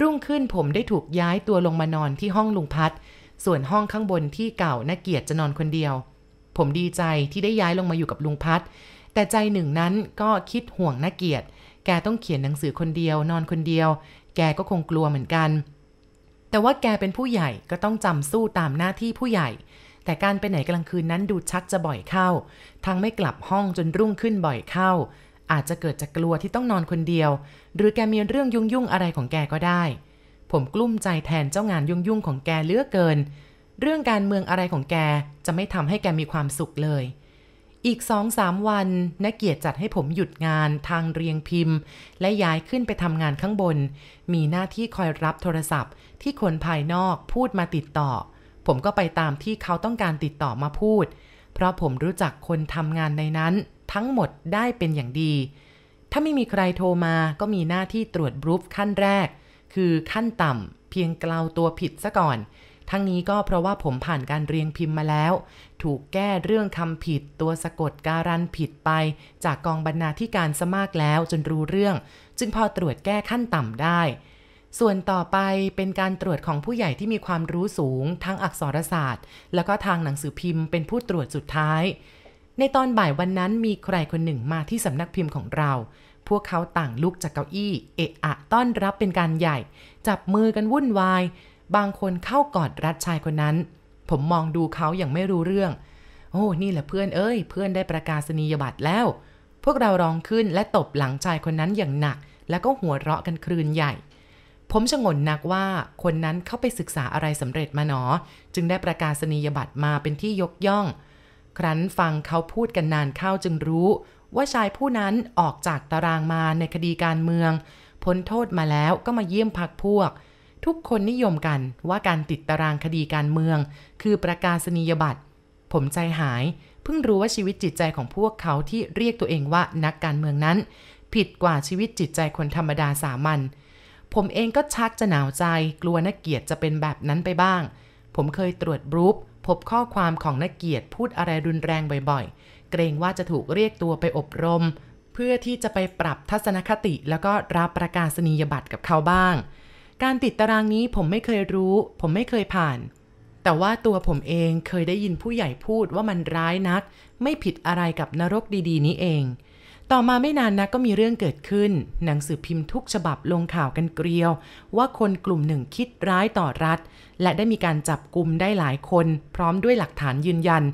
รุ่งขึ้นผมได้ถูกย้ายตัวลงมานอนที่ห้องลุงพัด ส่วนห้องข้างบนที่เก่าน่าเกียรติจะนอนคนเดียว ผมดีใจที่ได้ย้ายลงมาอยู่กับลุงพัด แต่ใจหนึ่งนั้นก็คิดห่วงน่าเกียรติแกต้องเขียนหนังสือคนเดียวนอนคนเดียว แกก็คงกลัวเหมือนกัน แต่ว่าแกเป็นผู้ใหญ่ก็ต้องจำสู้ตามหน้าที่ผู้ใหญ่ แต่การไปไหนกลางคืนนั้นดูชักจะบ่อยเข้า ทั้งไม่กลับห้องจนรุ่งขึ้นบ่อยเข้า อาจจะเกิดจากกลัวที่ต้องนอนคนเดียว หรือแกมีเรื่องยุ่งๆอะไรของแกก็ได้ ผมกลุ้มใจแทนเจ้างานยุ่งๆของแกเลือกเกิน เรื่องการเมืองอะไรของแกจะไม่ทำให้แกมีความสุขเลย อีกสองสามวันนักเกียรติจัดให้ผมหยุดงานทางเรียงพิมพ์ และย้ายขึ้นไปทำงานข้างบน มีหน้าที่คอยรับโทรศัพท์ ที่คนภายนอกพูดมาติดต่อ ผมก็ไปตามที่เขาต้องการติดต่อมาพูด เพราะผมรู้จักคนทำงานในนั้น ทั้งหมดได้เป็นอย่างดี ถ้าไม่มีใครโทรมาก็มีหน้าที่ตรวจบรูฟขั้นแรก คือขั้นต่ำเพียงกล่าวตัวผิดซะก่อน ทั้งนี้ก็เพราะว่าผมผ่านการเรียงพิมพ์มาแล้ว ถูกแก้เรื่องคำผิดตัวสะกดการันผิดไป จากกองบรรณาธิการสมากแล้วจนรู้เรื่อง จึงพอตรวจแก้ขั้นต่ำได้ส่วนต่อไปเป็นการตรวจของผู้ใหญ่ที่มีความรู้สูง ทั้งอักษรศาสตร์ แล้วก็ทางหนังสือพิมพ์เป็นผู้ตรวจสุดท้าย ในตอนบ่ายวันนั้นมีใครคนหนึ่งมาที่สำนักพิมพ์ของเรา พวกเขาต่างลุกจากเก้าอี้ เอะอะต้อนรับเป็นการใหญ่ จับมือกันวุ่นวาย บางคนเข้ากอดรัดชายคนนั้น ผมมองดูเขาอย่างไม่รู้เรื่อง โอ้ นี่แหละเพื่อนเอ้ย เพื่อนได้ประกาศนียบัตรแล้ว พวกเราร้องขึ้นและตบหลังชายคนนั้นอย่างหนัก แล้วก็หัวเราะกันครืนใหญ่ ผมชงนนักว่าคนนั้นเข้าไปศึกษาอะไรสำเร็จมาหนอ จึงได้ประกาศนียบัตรมาเป็นที่ยกย่อง ครั้นฟังเขาพูดกันนานเข้าจึงรู้ ว่าชายผู้นั้นออกจากตารางมาในคดีการเมือง พ้นโทษมาแล้วก็มาเยี่ยมพักพวก ทุกคนนิยมกันว่าการติดตารางคดีการเมือง คือประกาศนียบัตร ผมใจหาย เพิ่งรู้ว่าชีวิตจิตใจของพวกเขาที่เรียกตัวเองว่านักการเมืองนั้น ผิดกว่าชีวิตจิตใจคนธรรมดาสามัญผมเองก็ชักจะหนาวใจ กลัวนักเกียรติจะเป็นแบบนั้นไปบ้าง ผมเคยตรวจบรูป พบข้อความของนักเกียรติพูดอะไรรุนแรงบ่อยๆ เกรงว่าจะถูกเรียกตัวไปอบรม เพื่อที่จะไปปรับทัศนคติแล้วก็รับประกาศนียบัตรกับเขาบ้าง การติดตารางนี้ผมไม่เคยรู้ ผมไม่เคยผ่าน แต่ว่าตัวผมเองเคยได้ยินผู้ใหญ่พูดว่ามันร้ายนัก ไม่ผิดอะไรกับนรกดีๆ นี้เอง ต่อมาไม่นานนักก็มีเรื่องเกิดขึ้น หนังสือพิมพ์ทุกฉบับลงข่าวกันเกลียว ว่าคนกลุ่มหนึ่งคิดร้ายต่อรัฐ และได้มีการจับกลุ่มได้หลายคน พร้อมด้วยหลักฐานยืนยัน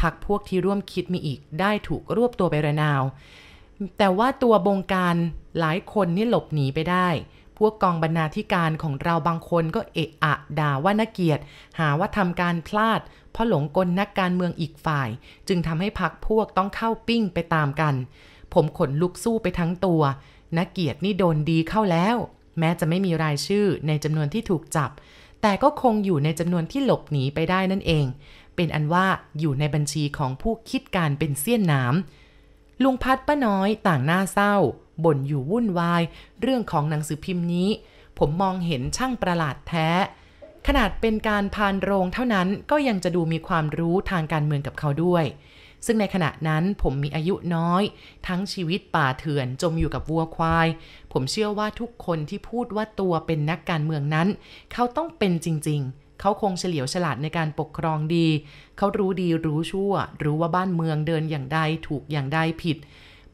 พักพวกที่ร่วมคิดมีอีกได้ถูกรวบตัวไประนาว แต่ว่าตัวบงการหลายคนนี่หลบหนีไปได้ พวกกองบรรณาธิการของเราบางคนก็เอะอะด่าว่านักเกียรติ หาว่าทำการพลาด เพราะหลงกลนักการเมืองอีกฝ่าย จึงทำให้พักพวกต้องเข้าปิ้งไปตามกัน ผมขนลุกสู้ไปทั้งตัวนักเกียรตินี่โดนดีเข้าแล้ว แม้จะไม่มีรายชื่อในจำนวนที่ถูกจับ แต่ก็คงอยู่ในจำนวนที่หลบหนีไปได้นั่นเอง เป็นอันว่าอยู่ในบัญชีของผู้คิดการเป็นเสี้ยนน้ำลุงพัดป้าน้อยต่างหน้าเศร้าบ่นอยู่วุ่นวาย เรื่องของหนังสือพิมพ์นี้ ผมมองเห็นช่างประหลาดแท้ ขนาดเป็นการพานโรงเท่านั้นก็ยังจะดูมีความรู้ทางการเมืองกับเขาด้วย ซึ่งในขณะนั้นผมมีอายุน้อย ทั้งชีวิตป่าเถื่อนจมอยู่กับวัวควาย ผมเชื่อว่าทุกคนที่พูดว่าตัวเป็นนักการเมืองนั้น เขาต้องเป็นจริง ๆ เขาคงเฉลียวฉลาดในการปกครองดี เขารู้ดีรู้ชั่ว รู้ว่าบ้านเมืองเดินอย่างใดถูกอย่างใดผิด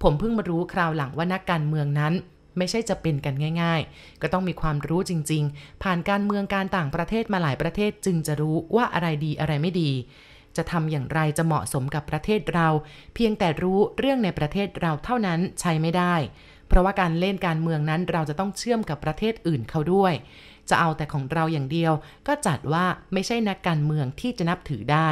ผมเพิ่งมารู้คราวหลังว่านักการเมืองนั้นไม่ใช่จะเป็นกันง่าย ๆ ก็ต้องมีความรู้จริง ๆ ผ่านการเมืองการต่างประเทศมาหลายประเทศจึงจะรู้ว่าอะไรดีอะไรไม่ดี จะทำอย่างไรจะเหมาะสมกับประเทศเรา เพียงแต่รู้เรื่องในประเทศเราเท่านั้นใช้ไม่ได้ เพราะว่าการเล่นการเมืองนั้นเราจะต้องเชื่อมกับประเทศอื่นเขาด้วย จะเอาแต่ของเราอย่างเดียว ก็จัดว่าไม่ใช่นักการเมืองที่จะนับถือได้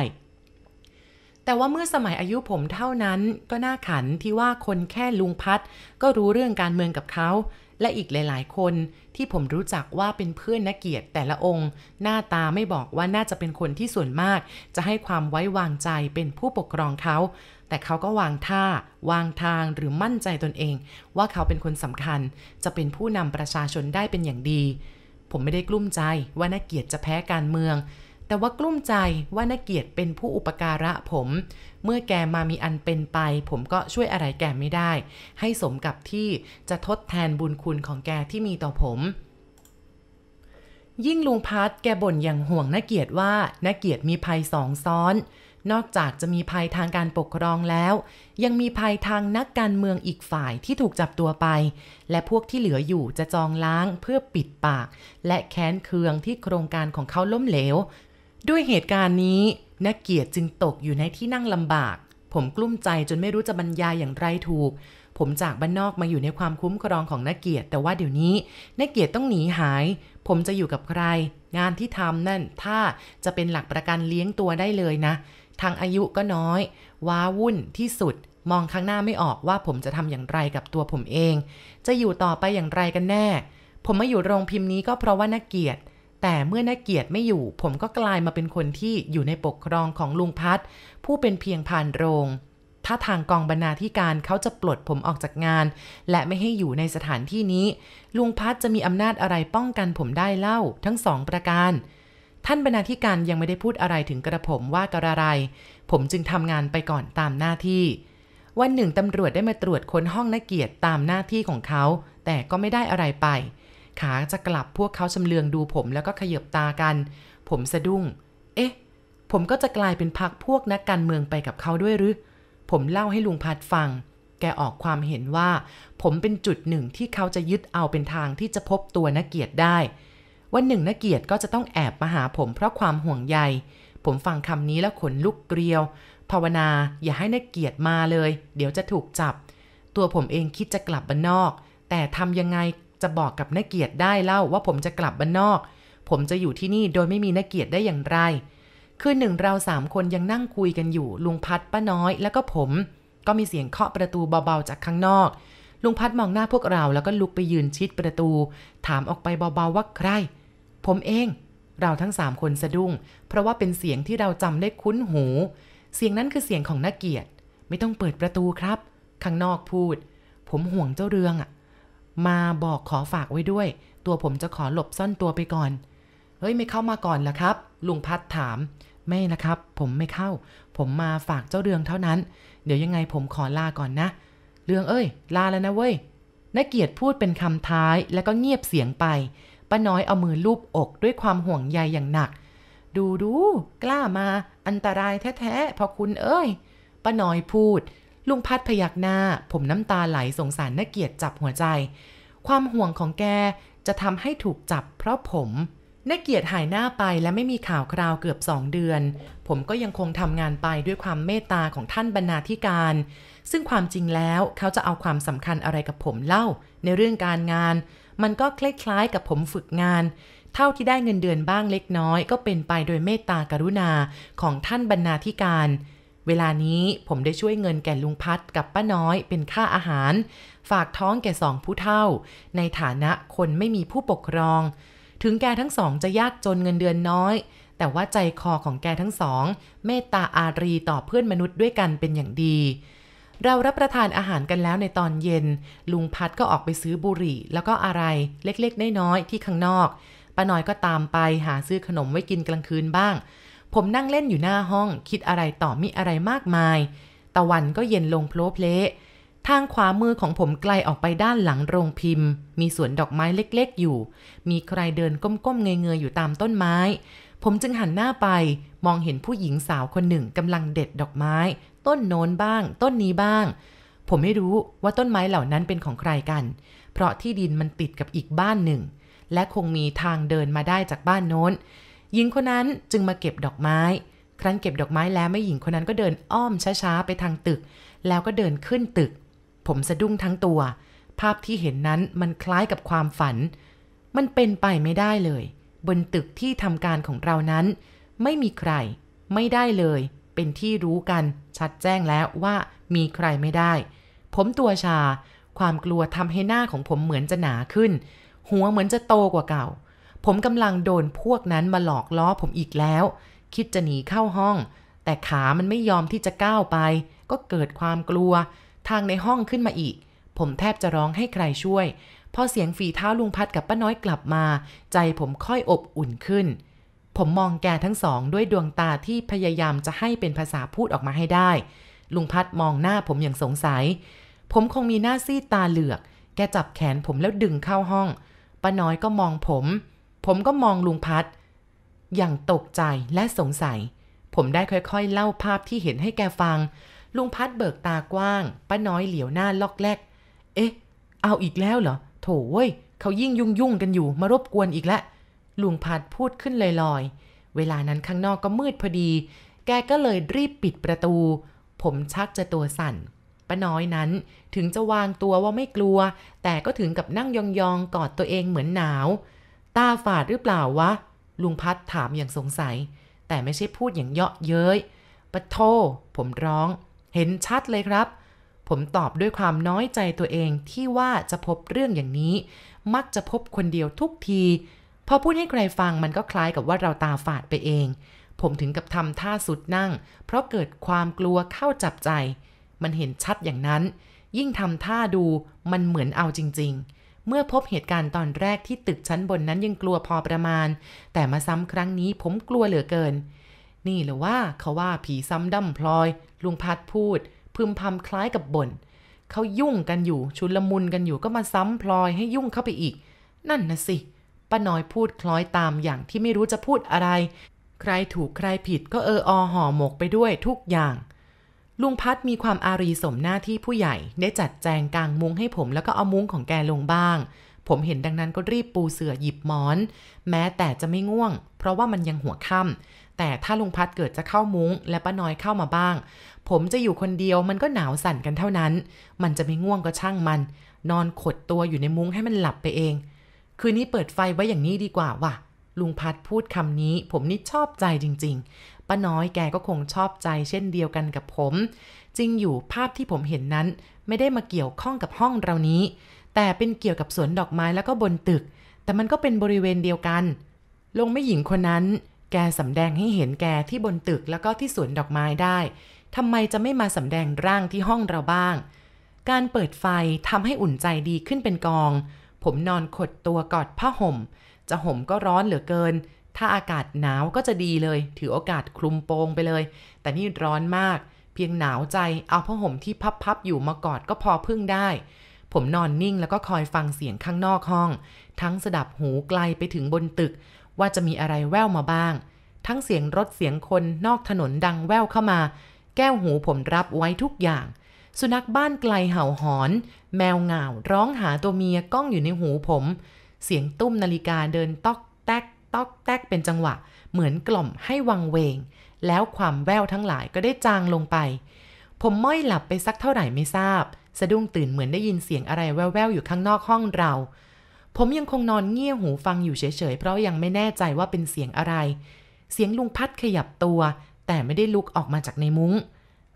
แต่ว่าเมื่อสมัยอายุผมเท่านั้นก็น่าขันที่ว่าคนแค่ลุงพัดก็รู้เรื่องการเมืองกับเขา และอีกหลาย ๆ คนที่ผมรู้จักว่าเป็นเพื่อนนักเกียรติแต่ละองค์ หน้าตาไม่บอกว่าน่าจะเป็นคนที่ส่วนมาก จะให้ความไว้วางใจเป็นผู้ปกครองเขา แต่เขาก็วางท่า วางทางหรือมั่นใจตนเอง ว่าเขาเป็นคนสำคัญ จะเป็นผู้นำประชาชนได้เป็นอย่างดี ผมไม่ได้กลุ้มใจว่านักเกียรติจะแพ้การเมือง แต่ว่ากลุ้มใจว่านักเกียรติเป็นผู้อุปการะผม เมื่อแกมามีอันเป็นไป ผมก็ช่วยอะไรแกไม่ได้ ให้สมกับที่จะทดแทนบุญคุณของแกที่มีต่อผม ยิ่งลุงพัดแกบ่นอย่างห่วงนักเกียรติว่านักเกียรติมีภัยสองซ้อน นอกจากจะมีภัยทางการปกครองแล้ว ยังมีภัยทางนักการเมืองอีกฝ่ายที่ถูกจับตัวไป และพวกที่เหลืออยู่จะจองล้างเพื่อปิดปาก และแค้นเคืองที่โครงการของเขาล้มเหลว ด้วยเหตุการณ์นี้นักเกียรติจึงตกอยู่ในที่นั่งลำบาก ผมกลุ้มใจจนไม่รู้จะบรรยายอย่างไรถูก ผมจากบ้านนอกมาอยู่ในความคุ้มครองของนักเกียรติ แต่ว่าเดี๋ยวนี้นักเกียรติต้องหนีหาย ผมจะอยู่กับใคร งานที่ทำนั่นถ้าจะเป็นหลักประกันเลี้ยงตัวได้เลยนะ ทางอายุก็น้อย ว้าวุ่นที่สุด มองข้างหน้าไม่ออกว่าผมจะทำอย่างไรกับตัวผมเอง จะอยู่ต่อไปอย่างไรกันแน่ ผมมาอยู่โรงพิมพ์นี้ก็เพราะว่านักเกียรติ แต่เมื่อนักเกียรติไม่อยู่ ผมก็กลายมาเป็นคนที่อยู่ในปกครองของลุงพัดผู้เป็นเพียงผ่านโรง ถ้าทางกองบรรณาธิการเขาจะปลดผมออกจากงาน และไม่ให้อยู่ในสถานที่นี้ ลุงพัดจะมีอำนาจอะไรป้องกันผมได้เล่า ทั้งสองประการ ท่านบรรณาธิการยังไม่ได้พูดอะไรถึงกระผมว่ากระไร ผมจึงทำงานไปก่อนตามหน้าที่วันหนึ่งตำรวจได้มาตรวจค้นห้องนักเกียรติตามหน้าที่ของเขา แต่ก็ไม่ได้อะไรไป ขาจะกลับพวกเขาชำเลืองดูผมแล้วก็ขยบตากัน ผมสะดุ้ง เอ๊ะ ผมก็จะกลายเป็นพักพวกนักการเมืองไปกับเขาด้วยหรือ ผมเล่าให้ลุงพัดฟัง แกออกความเห็นว่า ผมเป็นจุดหนึ่งที่เขาจะยึดเอาเป็นทางที่จะพบตัวนักเกียรติได้ วันหนึ่งนักเกียรติก็จะต้องแอบมาหาผมเพราะความห่วงใย ผมฟังคำนี้แล้วขนลุกเกลียว ภาวนาอย่าให้นักเกียรติมาเลย เดี๋ยวจะถูกจับ ตัวผมเองคิดจะกลับบ้านนอกแต่ทำยังไง จะบอกกับนักเกียรติได้เล่าว่าผมจะกลับบ้านนอก ผมจะอยู่ที่นี่โดยไม่มีนักเกียรติได้อย่างไร คืนหนึ่งเราสามคนยังนั่งคุยกันอยู่ ลุงพัดป้าน้อย แล้วก็ผม ก็มีเสียงเคาะประตูเบาๆจากข้างนอก ลุงพัดมองหน้าพวกเราแล้วก็ลุกไปยืนชิดประตู ถามออกไปเบาๆว่าใคร ผมเอง เราทั้งสามคนสะดุ้ง เพราะว่าเป็นเสียงที่เราจำได้คุ้นหู เสียงนั้นคือเสียงของนักเกียรติ ไม่ต้องเปิดประตูครับ ข้างนอกพูด ผมห่วงเจ้าเรืองอะ มาบอกขอฝากไว้ด้วย ตัวผมจะขอหลบซ่อนตัวไปก่อน เฮ้ยไม่เข้ามาก่อนล่ะครับ ลุงพัดถาม ไม่นะครับ ผมไม่เข้า ผมมาฝากเจ้าเรืองเท่านั้น เดี๋ยวยังไงผมขอลาก่อนนะ เรืองเอ้ย ลาแล้วนะเว้ยนักเกียรติพูดเป็นคำท้ายแล้วก็เงียบเสียงไป ป้าน้อยเอามือลูบอกด้วยความห่วงใยอย่างหนัก ดูดู กล้ามา อันตรายแท้ๆพอคุณเอ้ย ป้าน้อยพูด ลุงพัดพยักหน้า ผมน้ำตาไหลสงสารนักเกียรติจับหัวใจ ความห่วงของแกจะทำให้ถูกจับเพราะผมนักเกียรติหายหน้าไปและไม่มีข่าวคราวเกือบสองเดือน ผมก็ยังคงทำงานไปด้วยความเมตตาของท่านบรรณาธิการ ซึ่งความจริงแล้วเขาจะเอาความสำคัญอะไรกับผมเล่า ในเรื่องการงาน มันก็คล้ายๆกับผมฝึกงาน เท่าที่ได้เงินเดือนบ้างเล็กน้อย ก็เป็นไปโดยเมตตากรุณาของท่านบรรณาธิการ เวลานี้ผมได้ช่วยเงินแก่ลุงพัดกับป้าน้อยเป็นค่าอาหาร ฝากท้องแก่สองผู้เท่า ในฐานะคนไม่มีผู้ปกครอง ถึงแกทั้งสองจะยากจนเงินเดือนน้อย แต่ว่าใจคอของแกทั้งสอง เมตตาอารีต่อเพื่อนมนุษย์ด้วยกันเป็นอย่างดี เรารับประทานอาหารกันแล้วในตอนเย็น ลุงพัดก็ออกไปซื้อบุหรี่ แล้วก็อะไรเล็กๆน้อยๆที่ข้างนอกป้าน้อยก็ตามไปหาซื้อขนมไว้กินกลางคืนบ้าง ผมนั่งเล่นอยู่หน้าห้อง คิดอะไรต่อมิอะไรมากมาย ตะวันก็เย็นลงโพลเพลทางขวามือของผมไกลออกไปด้านหลังโรงพิมพ์ มีสวนดอกไม้เล็กๆ อยู่ มีใครเดินก้มๆเงยๆอยู่ตามต้นไม้ ผมจึงหันหน้าไป มองเห็นผู้หญิงสาวคนหนึ่งกำลังเด็ดดอกไม้ ต้นโน้นบ้าง ต้นนี้บ้าง ผมไม่รู้ว่าต้นไม้เหล่านั้นเป็นของใครกัน เพราะที่ดินมันติดกับอีกบ้านหนึ่ง และคงมีทางเดินมาได้จากบ้านโน้น หญิงคนนั้นจึงมาเก็บดอกไม้ ครั้นเก็บดอกไม้แล้วแม่หญิงคนนั้นก็เดินอ้อมช้าๆไปทางตึก แล้วก็เดินขึ้นตึก ผมสะดุ้งทั้งตัว ภาพที่เห็นนั้นมันคล้ายกับความฝัน มันเป็นไปไม่ได้เลย บนตึกที่ทำการของเรานั้น ไม่มีใคร ไม่ได้เลย เป็นที่รู้กันชัดแจ้งแล้วว่ามีใครไม่ได้ ผมตัวชา ความกลัวทำให้หน้าของผมเหมือนจะหนาขึ้น หัวเหมือนจะโตกว่าเก่า ผมกำลังโดนพวกนั้นมาหลอกล้อผมอีกแล้ว คิดจะหนีเข้าห้อง แต่ขามันไม่ยอมที่จะก้าวไป ก็เกิดความกลัว ทางในห้องขึ้นมาอีก ผมแทบจะร้องให้ใครช่วย พอเสียงฝีเท้าลุงพัดกับป้าน้อยกลับมา ใจผมค่อยอบอุ่นขึ้น ผมมองแกทั้งสองด้วยดวงตาที่พยายามจะให้เป็นภาษาพูดออกมาให้ได้ ลุงพัดมองหน้าผมอย่างสงสัย ผมคงมีหน้าซีดตาเหลือก แกจับแขนผมแล้วดึงเข้าห้องป้าน้อยก็มองผม ผมก็มองลุงพัด อย่างตกใจและสงสัย ผมได้ค่อยๆ เล่าภาพที่เห็นให้แกฟัง ลุงพัดเบิกตากว้าง ป้าน้อยเหลียวหน้าลอกแลก เอ๊ะ เอาอีกแล้วเหรอ โถเว้ย เขายิ่งยุ่งยุ่งกันอยู่ มารบกวนอีกแล้วลุงพัดพูดขึ้นลอยๆ เวลานั้นข้างนอกก็มืดพอดี แกก็เลยรีบปิดประตู ผมชักจะตัวสั่นป้าน้อยนั้นถึงจะวางตัวว่าไม่กลัว แต่ก็ถึงกับนั่งยองๆ กอดตัวเองเหมือนหนาว ตาฝาดหรือเปล่าวะ ลุงพัดถามอย่างสงสัย แต่ไม่ใช่พูดอย่างเยาะเย้ยปะโท ผมร้อง เห็นชัดเลยครับ ผมตอบด้วยความน้อยใจตัวเองที่ว่าจะพบเรื่องอย่างนี้ มักจะพบคนเดียวทุกที พอพูดให้ใครฟังมันก็คล้ายกับว่าเราตาฝาดไปเอง ผมถึงกับทำท่าสุดนั่ง เพราะเกิดความกลัวเข้าจับใจ มันเห็นชัดอย่างนั้น ยิ่งทำท่าดูมันเหมือนเอาจริง ๆ เมื่อพบเหตุการณ์ตอนแรกที่ตึกชั้นบนนั้นยังกลัวพอประมาณ แต่มาซ้ำครั้งนี้ผมกลัวเหลือเกิน นี่หรือว่าเขาว่าผีซ้ำดำพลอย ลุงพัดพูด พึมพำคล้ายกับบ่นเขายุ่งกันอยู่ชุลมุนกันอยู่ก็มาซ้ำพลอยให้ยุ่งเข้าไปอีก นั่นนะสิป้าน้อยพูดคล้อยตามอย่างที่ไม่รู้จะพูดอะไร ใครถูกใครผิดก็เอออห่อหมกไปด้วยทุกอย่าง ลุงพัดมีความอารีสมหน้าที่ผู้ใหญ่ได้จัดแจงกางมุ้งให้ผมแล้วก็เอามุ้งของแกลงบ้าง ผมเห็นดังนั้นก็รีบปูเสื่อหยิบหมอน แม้แต่จะไม่ง่วง เพราะว่ามันยังหัวค่ำแต่ถ้าลุงพัดเกิดจะเข้ามุ้ง และป้าน้อยเข้ามาบ้าง ผมจะอยู่คนเดียวมันก็หนาวสั่นกันเท่านั้น มันจะไม่ง่วงก็ช่างมัน นอนขดตัวอยู่ในมุ้งให้มันหลับไปเอง คืนนี้เปิดไฟไว้อย่างนี้ดีกว่าว่ะลุงพัดพูดคำนี้ ผมนี่ชอบใจจริง ป้าน้อยแกก็คงชอบใจเช่นเดียวกันกับผม จริงอยู่ภาพที่ผมเห็นนั้น ไม่ได้มาเกี่ยวข้องกับห้องเรานี้ แต่เป็นเกี่ยวกับสวนดอกไม้แล้วก็บนตึก แต่มันก็เป็นบริเวณเดียวกัน ลงไม่หญิงคนนั้น แกสำแดงให้เห็นแกที่บนตึกแล้วก็ที่สวนดอกไม้ได้ทำไมจะไม่มาสำแดงร่างที่ห้องเราบ้าง การเปิดไฟทำให้อุ่นใจดีขึ้นเป็นกอง ผมนอนขดตัวกอดผ้าห่ม จะห่มก็ร้อนเหลือเกิน ถ้าอากาศหนาวก็จะดีเลย ถือโอกาสคลุมโปงไปเลย แต่นี่ร้อนมาก เพียงหนาวใจ เอาผ้าห่มที่พับๆอยู่มากอดก็พอพึ่งได้ ผมนอนนิ่งแล้วก็คอยฟังเสียงข้างนอกห้อง ทั้งสดับหูไกลไปถึงบนตึก ว่าจะมีอะไรแว่วมาบ้าง ทั้งเสียงรถเสียงคนนอกถนนดังแว่วเข้ามา แก้วหูผมรับไว้ทุกอย่าง สุนัขบ้านไกลเห่าหอน แมวเหงาร้องหาตัวเมียก้องอยู่ในหูผม เสียงตุ้มนาฬิกาเดินตอกแตก ตอกแตกเป็นจังหวะ เหมือนกล่อมให้วังเวง แล้วความแววทั้งหลายก็ได้จางลงไป ผมม้อยหลับไปสักเท่าไหร่ไม่ทราบ สะดุ้งตื่นเหมือนได้ยินเสียงอะไรแว่วๆอยู่ข้างนอกห้องเรา ผมยังคงนอนเงี่ยหูฟังอยู่เฉยๆ เพราะยังไม่แน่ใจว่าเป็นเสียงอะไร เสียงลุงพัดขยับตัว แต่ไม่ได้ลุกออกมาจากในมุง้ง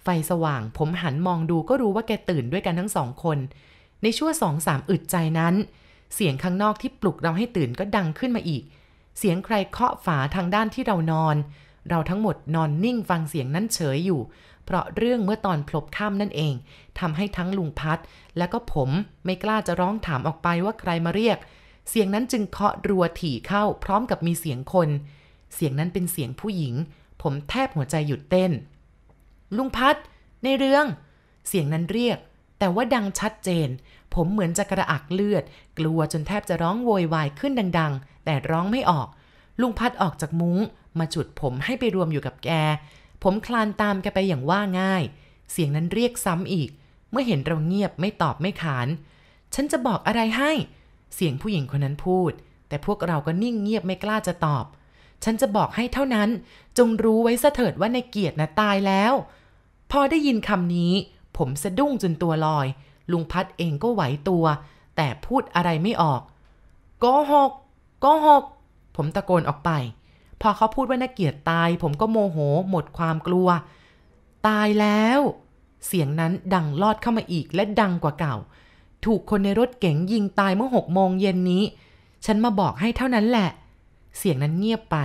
ไฟสว่าง ผมหันมองดูก็รู้ว่าแกตื่นด้วยกันทั้งสองคน ในชั่วสองสามอึดใจนั้นเสียงข้างนอกที่ปลุกเราให้ตื่นก็ดังขึ้นมาอีก เสียงใครเคาะฝาทางด้านที่เรานอน เราทั้งหมดนอนนิ่งฟังเสียงนั้นเฉยอยู่ เพราะเรื่องเมื่อตอนพลบค่ำนั่นเองทำให้ทั้งลุงพัด และก็ผมไม่กล้าจะร้องถามออกไปว่าใครมาเรียก เสียงนั้นจึงเคาะรัวถี่เข้า พร้อมกับมีเสียงคน เสียงนั้นเป็นเสียงผู้หญิง ผมแทบหัวใจหยุดเต้น ลุงพัด ในเรื่อง เสียงนั้นเรียก แต่ว่าดังชัดเจนผมเหมือนจะกระอักเลือด กลัวจนแทบจะร้องโวยวายขึ้นดังๆ แต่ร้องไม่ออก ลุงพัดออกจากมุง้ง มาจุดผมให้ไปรวมอยู่กับแก ผมคลานตามแกไปอย่างว่าง่าย เสียงนั้นเรียกซ้ำอีก เมื่อเห็นเราเงียบไม่ตอบไม่ขาน ฉันจะบอกอะไรให้ เสียงผู้หญิงคนนั้นพูด แต่พวกเราก็นิ่งเงียบไม่กล้าจะตอบ ฉันจะบอกให้เท่านั้น จงรู้ไว้ซะเถิดว่าในเกียรตินะตายแล้ว พอได้ยินคำนี้ ผมสะดุ้งจนตัวลอย ลุงพัดเองก็ไหวตัว แต่พูดอะไรไม่ออกโกหก โกหก ผมตะโกนออกไป พอเขาพูดว่านาเกียรติตาย ผมก็โมโห หมดความกลัว ตายแล้ว เสียงนั้นดังลอดเข้ามาอีกและดังกว่าเก่า ถูกคนในรถเก๋งยิงตายเมื่อหกโมงเย็นนี้ ฉันมาบอกให้เท่านั้นแหละ เสียงนั้นเงียบไป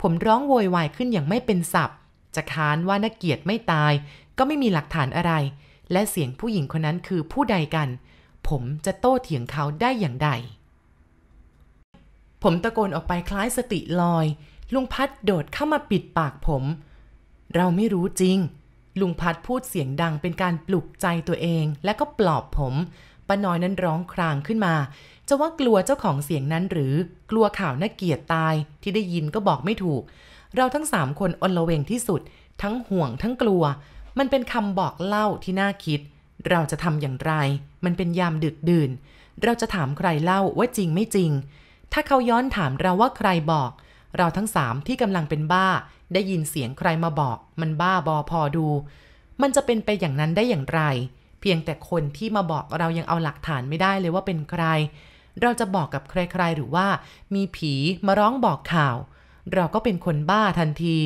ผมร้องโวยวายขึ้นอย่างไม่เป็นสับจะค้านว่านักเกียรติไม่ตาย ก็ไม่มีหลักฐานอะไร และเสียงผู้หญิงคนนั้นคือผู้ใดกัน ผมจะโต้เถียงเขาได้อย่างใด ผมตะโกนออกไปคล้ายสติลอย ลุงพัดโดดเข้ามาปิดปากผม เราไม่รู้จริง ลุงพัดพูดเสียงดังเป็นการปลุกใจตัวเองและก็ปลอบผมป้าน้อยนั้นร้องครางขึ้นมา จะว่ากลัวเจ้าของเสียงนั้นหรือกลัวข่าวน่าเกียดตายที่ได้ยินก็บอกไม่ถูก เราทั้งสามคนอนละเวงที่สุด ทั้งห่วงทั้งกลัว มันเป็นคำบอกเล่าที่น่าคิด เราจะทำอย่างไร มันเป็นยามดึกดื่น เราจะถามใครเล่าว่าจริงไม่จริง ถ้าเขาย้อนถามเราว่าใครบอก เราทั้งสามที่กำลังเป็นบ้า ได้ยินเสียงใครมาบอก มันบ้าบอพอดู มันจะเป็นไปอย่างนั้นได้อย่างไร เพียงแต่คนที่มาบอกเรายังเอาหลักฐานไม่ได้เลยว่าเป็นใคร เราจะบอกกับใครๆหรือว่า มีผีมาร้องบอกข่าว เราก็เป็นคนบ้าทันที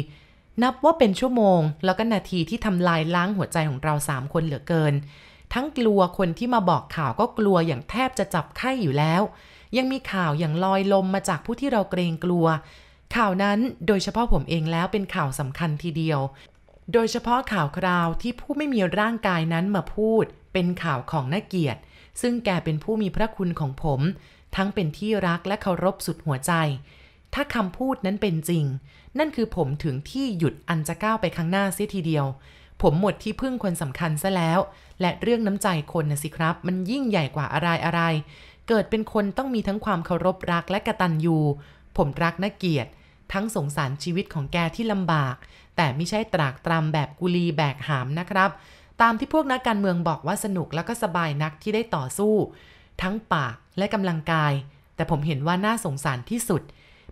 นับว่าเป็นชั่วโมง แล้วก็นาทีที่ทำลายล้างหัวใจของเราสามคนเหลือเกิน ทั้งกลัวคนที่มาบอกข่าวก็กลัวอย่างแทบจะจับไข้อยู่แล้ว ยังมีข่าวอย่างลอยลมมาจากผู้ที่เราเกรงกลัว ข่าวนั้นโดยเฉพาะผมเองแล้วเป็นข่าวสำคัญทีเดียว โดยเฉพาะข่าวคราวที่ผู้ไม่มีร่างกายนั้นมาพูด เป็นข่าวของนักเกียรติ ซึ่งแกเป็นผู้มีพระคุณของผม ทั้งเป็นที่รักและเคารพสุดหัวใจ ถ้าคำพูดนั้นเป็นจริง นั่นคือผมถึงที่หยุดอันจะก้าวไปข้างหน้าเสียทีเดียวผมหมดที่พึ่งคนสำคัญซะแล้ว และเรื่องน้ำใจคนนะสิครับ มันยิ่งใหญ่กว่าอะไรอะไร เกิดเป็นคนต้องมีทั้งความเคารพรักและกะตัญญูผมรักนักเกียรติ ทั้งสงสารชีวิตของแกที่ลำบาก แต่ไม่ใช่ตรากตรำแบบกุลีแบกหามนะครับ ตามที่พวกนักการเมืองบอกว่าสนุกแล้วก็สบายนักที่ได้ต่อสู้ ทั้งปากและกำลังกาย แต่ผมเห็นว่าน่าสงสารที่สุด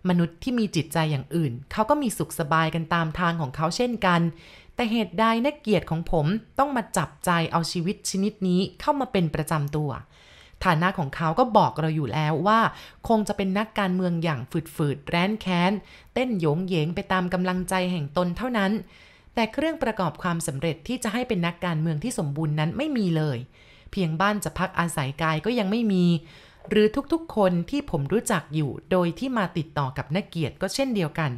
มนุษย์ที่มีจิตใจอย่างอื่น เขาก็มีสุขสบายกันตามทางของเขาเช่นกัน แต่เหตุใดนักเกียรติของผมต้องมาจับใจเอาชีวิตชนิดนี้เข้ามาเป็นประจำตัว ฐานะของเขาก็บอกเราอยู่แล้วว่า คงจะเป็นนักการเมืองอย่างฝืดๆแร้นแค้น เต้นโยงเยงไปตามกำลังใจแห่งตนเท่านั้น แต่เครื่องประกอบความสำเร็จที่จะให้เป็นนักการเมืองที่สมบูรณ์นั้นไม่มีเลย เพียงบ้านจะพักอาศัยกายก็ยังไม่มี หรือทุกๆ คนที่ผมรู้จักอยู่โดยที่มาติดต่อกับนักเกียรติก็เช่นเดียวกัน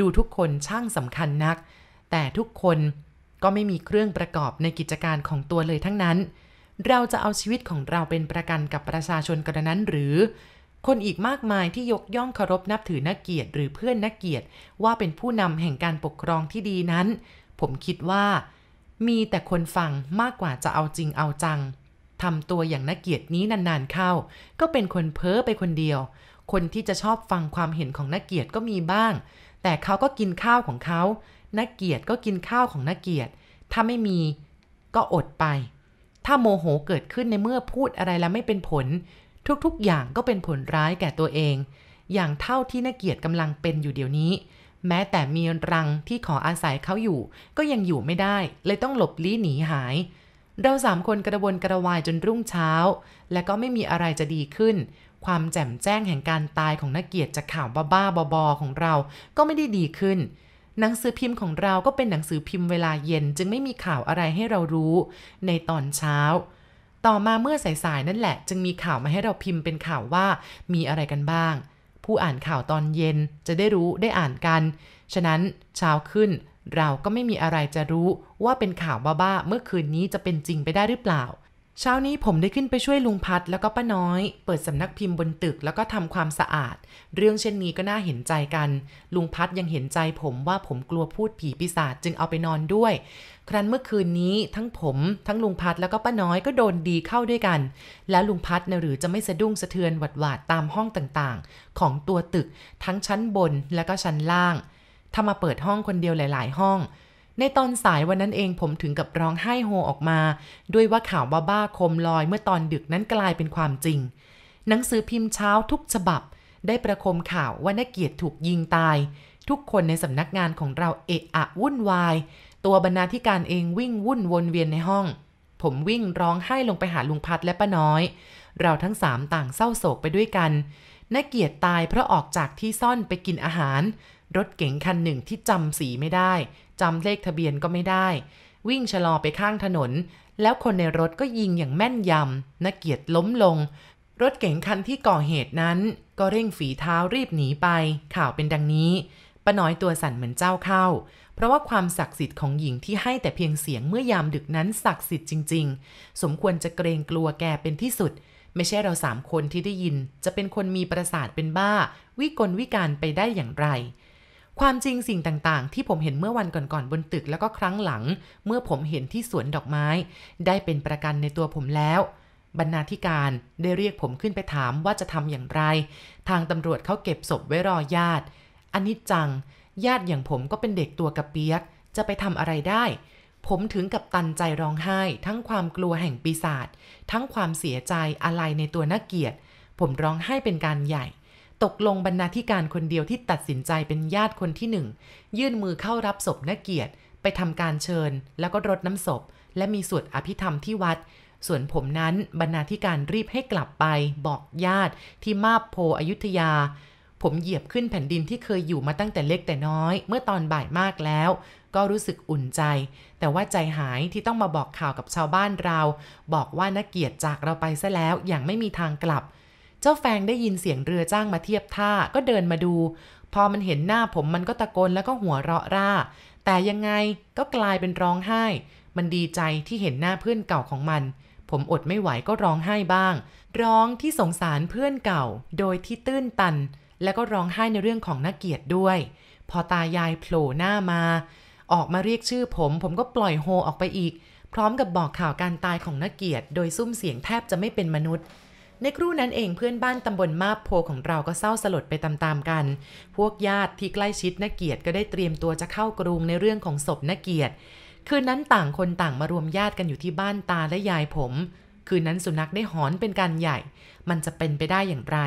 ดูทุกคนช่างสำคัญนัก แต่ทุกคนก็ไม่มีเครื่องประกอบในกิจการของตัวเลยทั้งนั้น เราจะเอาชีวิตของเราเป็นประกันกับประชาชนกระนั้นหรือ คนอีกมากมายที่ยกย่องเคารพนับถือนักเกียรติหรือเพื่อนนักเกียรติ ว่าเป็นผู้นำแห่งการปกครองที่ดีนั้น ผมคิดว่า มีแต่คนฟังมากกว่าจะเอาจริงเอาจังทำตัวอย่างนักเกียรตินี้นานๆเข้า ก็เป็นคนเพ้อไปคนเดียว คนที่จะชอบฟังความเห็นของนักเกียรติก็มีบ้าง แต่เขาก็กินข้าวของเขา นักเกียรติก็กินข้าวของนักเกียรติ ถ้าไม่มีก็อดไป ถ้าโมโหเกิดขึ้นในเมื่อพูดอะไรแล้วไม่เป็นผล ทุกๆ อย่างก็เป็นผลร้ายแก่ตัวเอง อย่างเท่าที่นักเกียรติกำลังเป็นอยู่เดี๋ยวนี้ แม้แต่มีรังที่ขออาศัยเขาอยู่ ก็ยังอยู่ไม่ได้ เลยต้องหลบลี้หนีหาย เราสามคนกระวนกระวายจนรุ่งเช้า และก็ไม่มีอะไรจะดีขึ้น ความแจ่มแจ้งแห่งการตายของนักเกียรติจากข่าวบ้าๆบอๆของเราก็ไม่ได้ดีขึ้น หนังสือพิมพ์ของเราก็เป็นหนังสือพิมพ์เวลาเย็นจึงไม่มีข่าวอะไรให้เรารู้ ในตอนเช้า ต่อมาเมื่อสายๆนั่นแหละ จึงมีข่าวมาให้เราพิมพ์เป็นข่าวว่ามีอะไรกันบ้าง ผู้อ่านข่าวตอนเย็นจะได้รู้ได้อ่านกัน ฉะนั้นเช้าขึ้นเราก็ไม่มีอะไรจะรู้ว่าเป็นข่าวบ้าๆเมื่อคืนนี้จะเป็นจริงไปได้หรือเปล่า เช้านี้ผมได้ขึ้นไปช่วยลุงพัดแล้วก็ป้าน้อย เปิดสำนักพิมพ์บนตึกแล้วก็ทำความสะอาด เรื่องเช่นนี้ก็น่าเห็นใจกัน ลุงพัดยังเห็นใจผมว่าผมกลัวพูดผีปีศาจจึงเอาไปนอนด้วย ครั้นเมื่อคืนนี้ทั้งผมทั้งลุงพัดแล้วก็ป้าน้อยก็โดนดีเข้าด้วยกัน แล้วลุงพัดนะหรือจะไม่สะดุ้งสะเทือนหวัดหวาดตามห้องต่างๆ ของตัวตึก ทั้งชั้นบนและก็ชั้นล่างถ้ามาเปิดห้องคนเดียวหลาย ๆ ห้อง ในตอนสายวันนั้นเองผมถึงกับร้องไห้โฮออกมา ด้วยว่าข่าวบ้าๆคมลอยเมื่อตอนดึกนั้นกลายเป็นความจริง หนังสือพิมพ์เช้าทุกฉบับ ได้ประคมข่าวว่านักเกียรติถูกยิงตาย ทุกคนในสำนักงานของเราเอะอะวุ่นวาย ตัวบรรณาธิการเองวิ่งวุ่นวนเวียนในห้อง ผมวิ่งร้องไห้ลงไปหาลุงพัดและป้าน้อย เราทั้งสามต่างเศร้าโศกไปด้วยกันนักเกียรติตายเพราะออกจากที่ซ่อนไปกินอาหาร รถเก๋งคันหนึ่งที่จำสีไม่ได้ จำเลขทะเบียนก็ไม่ได้ วิ่งชะลอไปข้างถนน แล้วคนในรถก็ยิงอย่างแม่นยำนักเกียรติล้มลง รถเก๋งคันที่ก่อเหตุนั้น ก็เร่งฝีเท้ารีบหนีไป ข่าวเป็นดังนี้ป้าน้อยตัวสั่นเหมือนเจ้าเข้า เพราะว่าความศักดิ์สิทธิ์ของหญิงที่ให้แต่เพียงเสียงเมื่อยามดึกนั้นศักดิ์สิทธิ์จริง ๆ สมควรจะเกรงกลัวแกเป็นที่สุด ไม่ใช่เราสามคนที่ได้ยิน จะเป็นคนมีประสาทเป็นบ้า วิกลวิการไปได้อย่างไร ความจริงสิ่งต่างๆ ที่ผมเห็นเมื่อวันก่อนๆบนตึกแล้วก็ครั้งหลัง เมื่อผมเห็นที่สวนดอกไม้ ได้เป็นประกันในตัวผมแล้ว บรรณาธิการได้เรียกผมขึ้นไปถามว่าจะทำอย่างไร ทางตำรวจเขาเก็บศพไว้รอญาติอันนี้จัง ญาติอย่างผมก็เป็นเด็กตัวกระเปียก จะไปทำอะไรได้ ผมถึงกับตันใจร้องไห้ ทั้งความกลัวแห่งปีศาจทั้งความเสียใจอะไรในตัวนักเกียรติ ผมร้องไห้เป็นการใหญ่ ตกลงบรรณาธิการคนเดียวที่ตัดสินใจเป็นญาติคนที่หนึ่ง ยื่นมือเข้ารับศพนักเกียรติ ไปทำการเชิญ แล้วก็รดน้ำศพ และมีสวดอภิธรรมที่วัด ส่วนผมนั้นบรรณาธิการรีบให้กลับไป บอกญาติที่มาบโพอยุธยา ผมเหยียบขึ้นแผ่นดินที่เคยอยู่มาตั้งแต่เล็กแต่น้อย เมื่อตอนบ่ายมากแล้ว ก็รู้สึกอุ่นใจ แต่ว่าใจหายที่ต้องมาบอกข่าวกับชาวบ้านเรา บอกว่านักเกียรติจากเราไปซะแล้วอย่างไม่มีทางกลับ เจ้าแฟงได้ยินเสียงเรือจ้างมาเทียบท่าก็เดินมาดู พอมันเห็นหน้าผมมันก็ตะโกนแล้วก็หัวเราะร่า แต่ยังไงก็กลายเป็นร้องไห้ มันดีใจที่เห็นหน้าเพื่อนเก่าของมัน ผมอดไม่ไหวก็ร้องไห้บ้าง ร้องที่สงสารเพื่อนเก่า โดยที่ตื้นตัน แล้วก็ร้องไห้ในเรื่องของนักเกียรติด้วย พอตายายโผล่หน้ามา ออกมาเรียกชื่อผม ผมก็ปล่อยโฮออกไปอีก พร้อมกับบอกข่าวการตายของนักเกียรติ โดยซุ้มเสียงแทบจะไม่เป็นมนุษย์ ในครู่นั้นเองเพื่อนบ้านตำบลมาบโพของเราก็เศร้าสลดไปตามๆกัน พวกญาติที่ใกล้ชิดนักเกียรติก็ได้เตรียมตัวจะเข้ากรุงในเรื่องของศพนักเกียรติ คืนนั้นต่างคนต่างมารวมญาติกันอยู่ที่บ้านตาและยายผม คืนนั้นสุนัขได้หอนเป็นการใหญ่ มันจะเป็นไปได้อย่างไร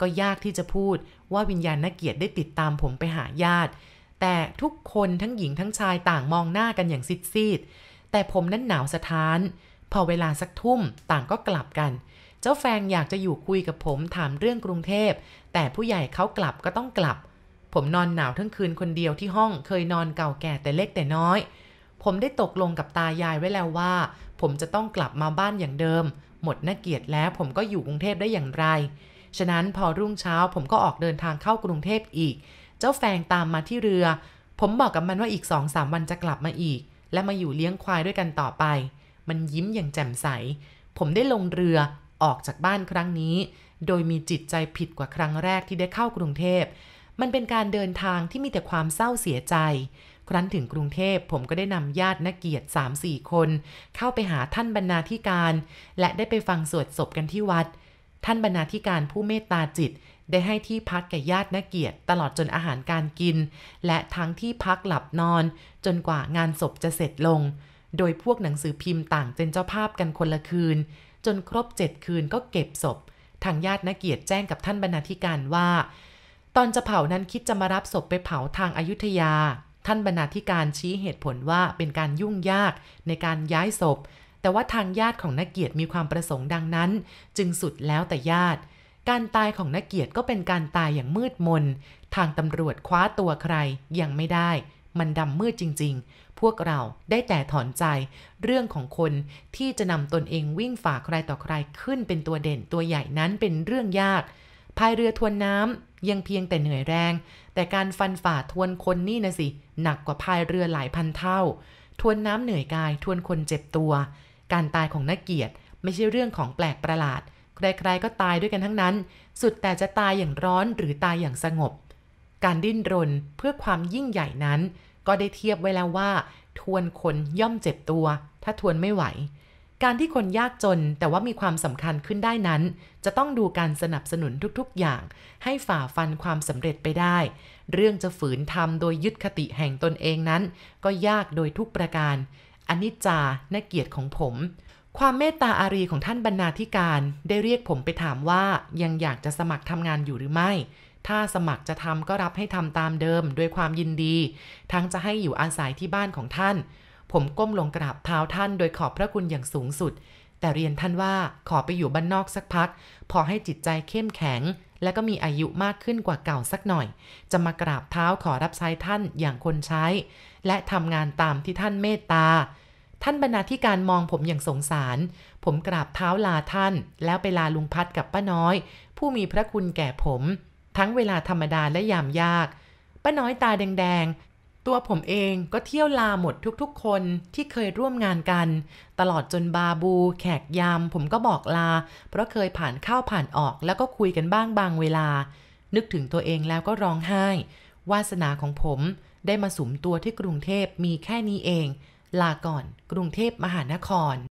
ก็ยากที่จะพูดว่าวิญญาณนักเกียรติได้ติดตามผมไปหาญาติ แต่ทุกคนทั้งหญิงทั้งชายต่างมองหน้ากันอย่างซีดๆแต่ผมนั้นหนาวสะท้าน พอเวลาสักทุ่มต่างก็กลับกัน เจ้าแฟงอยากจะอยู่คุยกับผมถามเรื่องกรุงเทพ แต่ผู้ใหญ่เขากลับก็ต้องกลับ ผมนอนหนาวทั้งคืนคนเดียวที่ห้องเคยนอนเก่าแก่แต่เล็กแต่น้อย ผมได้ตกลงกับตายายไว้แล้วว่า ผมจะต้องกลับมาบ้านอย่างเดิม หมดนักเกียรติแล้วผมก็อยู่กรุงเทพได้อย่างไร ฉะนั้นพอรุ่งเช้าผมก็ออกเดินทางเข้ากรุงเทพอีก เจ้าแฟงตามมาที่เรือ ผมบอกกับมันว่าอีกสองสามวันจะกลับมาอีก และมาอยู่เลี้ยงควายด้วยกันต่อไป มันยิ้มอย่างแจ่มใส ผมได้ลงเรือ ออกจากบ้านครั้งนี้ โดยมีจิตใจผิดกว่าครั้งแรกที่ได้เข้ากรุงเทพ มันเป็นการเดินทางที่มีแต่ความเศร้าเสียใจ ครั้นถึงกรุงเทพผมก็ได้นำญาตินักเกียรติ3-4 คน เข้าไปหาท่านบรรณาธิการ และได้ไปฟังสวดศพกันที่วัด ท่านบรรณาธิการผู้เมตตาจิตได้ให้ที่พักแก่ญาตินักเกียรติตลอดจนอาหารการกิน และทั้งที่พักหลับนอน จนกว่างานศพจะเสร็จลง โดยพวกหนังสือพิมพ์ต่างเป็นเจ้าภาพกันคนละคืน จนครบเจ็ดคืนก็เก็บศพ ทางญาตินักเกียรติแจ้งกับท่านบรรณาธิการว่า ตอนจะเผานั้นคิดจะมารับศพไปเผาทางอายุทยา ท่านบรรณาธิการชี้เหตุผลว่าเป็นการยุ่งยากในการย้ายศพ แต่ว่าทางญาติของนักเกียรติมีความประสงค์ดังนั้น จึงสุดแล้วแต่ญาติ การตายของนักเกียรติก็เป็นการตายอย่างมืดมน ทางตำรวจคว้าตัวใครยังไม่ได้ มันดำมืดจริง ๆ พวกเราได้แต่ถอนใจ เรื่องของคนที่จะนำตนเองวิ่งฝ่าใครต่อใครขึ้นเป็นตัวเด่นตัวใหญ่นั้นเป็นเรื่องยากพายเรือทวนน้ำยังเพียงแต่เหนื่อยแรง แต่การฟันฝ่าทวนคนนี่นะสิ หนักกว่าพายเรือหลายพันเท่า ทวนน้ำเหนื่อยกาย ทวนคนเจ็บตัว การตายของนักเกียรติไม่ใช่เรื่องของแปลกประหลาด ใครๆก็ตายด้วยกันทั้งนั้น สุดแต่จะตายอย่างร้อนหรือตายอย่างสงบ การดิ้นรนเพื่อความยิ่งใหญ่นั้น ก็ได้เทียบไว้แล้วว่า ทวนคนย่อมเจ็บตัว ถ้าทวนไม่ไหว การที่คนยากจนแต่ว่ามีความสำคัญขึ้นได้นั้น จะต้องดูการสนับสนุนทุกๆ อย่าง ให้ฝ่าฟันความสำเร็จไปได้ เรื่องจะฝืนทำโดยยึดคติแห่งตนเองนั้น ก็ยากโดยทุกประการอนิจจาณเกียรติของผม ความเมตตาอารีของท่านบรรณาธิการได้เรียกผมไปถามว่ายังอยากจะสมัครทำงานอยู่หรือไม่ ถ้าสมัครจะทำก็รับให้ทำตามเดิมด้วยความยินดี ทั้งจะให้อยู่อาศัยที่บ้านของท่าน ผมก้มลงกราบเท้าท่านโดยขอบพระคุณอย่างสูงสุด แต่เรียนท่านว่าขอไปอยู่บ้านนอกสักพัก พอให้จิตใจเข้มแข็ง และก็มีอายุมากขึ้นกว่าเก่าสักหน่อย จะมากราบเท้าขอรับใช้ท่านอย่างคนใช้ และทำงานตามที่ท่านเมตตาท่านบรรณาธิการมองผมอย่างสงสาร ผมกราบเท้าลาท่าน แล้วไปลาลุงพัดกับป้าน้อย ผู้มีพระคุณแก่ผม ทั้งเวลาธรรมดาและยามยาก ป้าน้อยตาแดงๆ ตัวผมเองก็เที่ยวลาหมดทุกๆ คนที่เคยร่วมงานกัน ตลอดจนบาบู แขกยาม ผมก็บอกลา เพราะเคยผ่านเข้าผ่านออกแล้วก็คุยกันบ้างบางเวลา นึกถึงตัวเองแล้วก็ร้องไห้ วาสนาของผมได้มาสุมตัวที่กรุงเทพมีแค่นี้เอง ลาก่อน กรุงเทพมหานคร